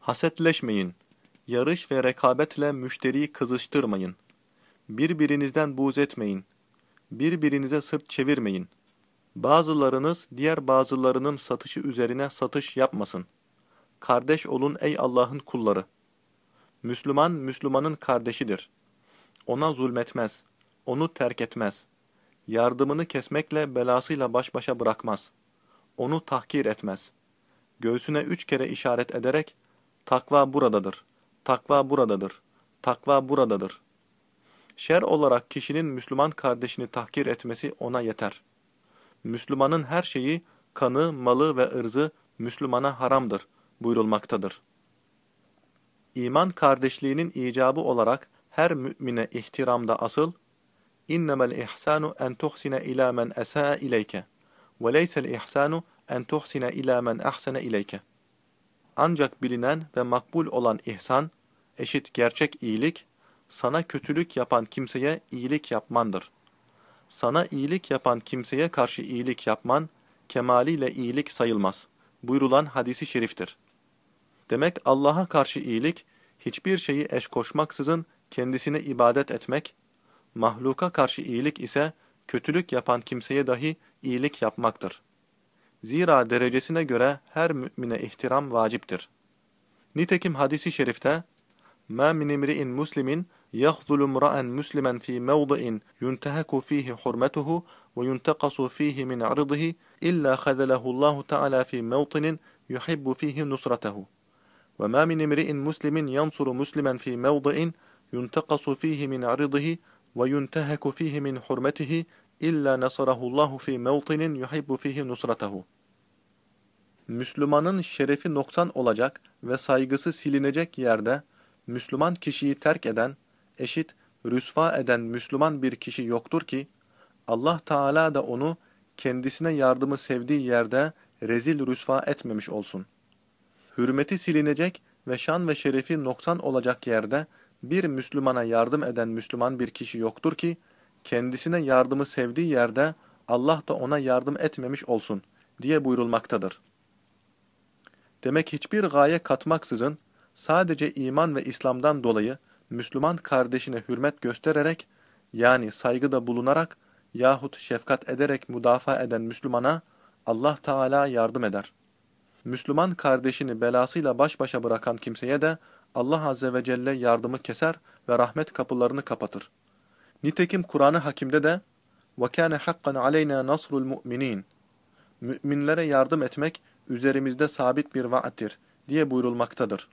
Hasetleşmeyin. Yarış ve rekabetle müşteriyi kızıştırmayın. Birbirinizden buğz etmeyin. Birbirinize sırt çevirmeyin. Bazılarınız diğer bazılarının satışı üzerine satış yapmasın. Kardeş olun ey Allah'ın kulları. Müslüman, Müslümanın kardeşidir. Ona zulmetmez, onu terk etmez. Yardımını kesmekle belasıyla baş başa bırakmaz. Onu tahkir etmez. Göğsüne üç kere işaret ederek, takva buradadır, takva buradadır, takva buradadır. Şer olarak kişinin Müslüman kardeşini tahkir etmesi ona yeter. Müslümanın her şeyi, kanı, malı ve ırzı Müslümana haramdır buyurulmaktadır. İman kardeşliğinin icabı olarak her mümine ihtiramda asıl, İnnemel ihsanu en tuhsine ila men esaa ileyke ve leysel ihsanu en tuhsine ila men ahsene ileyke. Ancak bilinen ve makbul olan ihsan, eşit gerçek iyilik, sana kötülük yapan kimseye iyilik yapmandır. Sana iyilik yapan kimseye karşı iyilik yapman, kemaliyle iyilik sayılmaz. Buyurulan hadisi şeriftir. Demek Allah'a karşı iyilik, hiçbir şeyi eş koşmaksızın kendisine ibadet etmek, mahluka karşı iyilik ise kötülük yapan kimseye dahi iyilik yapmaktır. Zira derecesine göre her mümine ihtiram vaciptir. Nitekim hadisi şerifte, مَا مِنْ اِمْرِئٍ مُسْلِمٍ يَخْذُلُ مْرَأً مُسْلِمًا ف۪ي مَوْضِئٍ يُنْتَهَكُ ف۪يهِ حُرْمَتُهُ وَيُنْتَقَصُ ف۪يهِ مِنْ عَرِضِهِ إِلَّا خَذَلَهُ اللّٰهُ تَعَلَى ف۪ي مَوْطِنٍ يُحِبُّ ف۪يهِ نُصْرَتَهُ وَمَا مِنْ اِمْرِئٍ مُسْلِمٍ يَنْصُرُ مُسْلِمًا ف۪ي مَوْضِئٍ يُنْتَقَصُ ف۪يهِ مِنْ عَرِضِهِ وَيُنْتَهَكُ ف۪يهِ مِنْ حُرْمَتِهِ illa nasarahullahu fi mevtinin yuhibbu fihi nusratahu. Müslümanın şerefi noksan olacak ve saygısı silinecek yerde Müslüman kişiyi terk eden, eşit, rüsva eden Müslüman bir kişi yoktur ki Allah Teala da onu kendisine yardımı sevdiği yerde rezil rüsva etmemiş olsun. Hürmeti silinecek ve şan ve şerefi noksan olacak yerde bir Müslümana yardım eden Müslüman bir kişi yoktur ki kendisine yardımı sevdiği yerde Allah da ona yardım etmemiş olsun diye buyurulmaktadır. Demek hiçbir gaye katmaksızın sadece iman ve İslam'dan dolayı Müslüman kardeşine hürmet göstererek yani saygıda bulunarak yahut şefkat ederek müdafaa eden Müslümana Allah Teala yardım eder. Müslüman kardeşini belasıyla baş başa bırakan kimseye de Allah Azze ve Celle yardımı keser ve rahmet kapılarını kapatır. Nitekim Kur'an-ı Hakim'de de وَكَانَ حَقًّا عَلَيْنَا نَصْرُ الْمُؤْمِنِينَ Müminlere yardım etmek üzerimizde sabit bir vaattir diye buyurulmaktadır.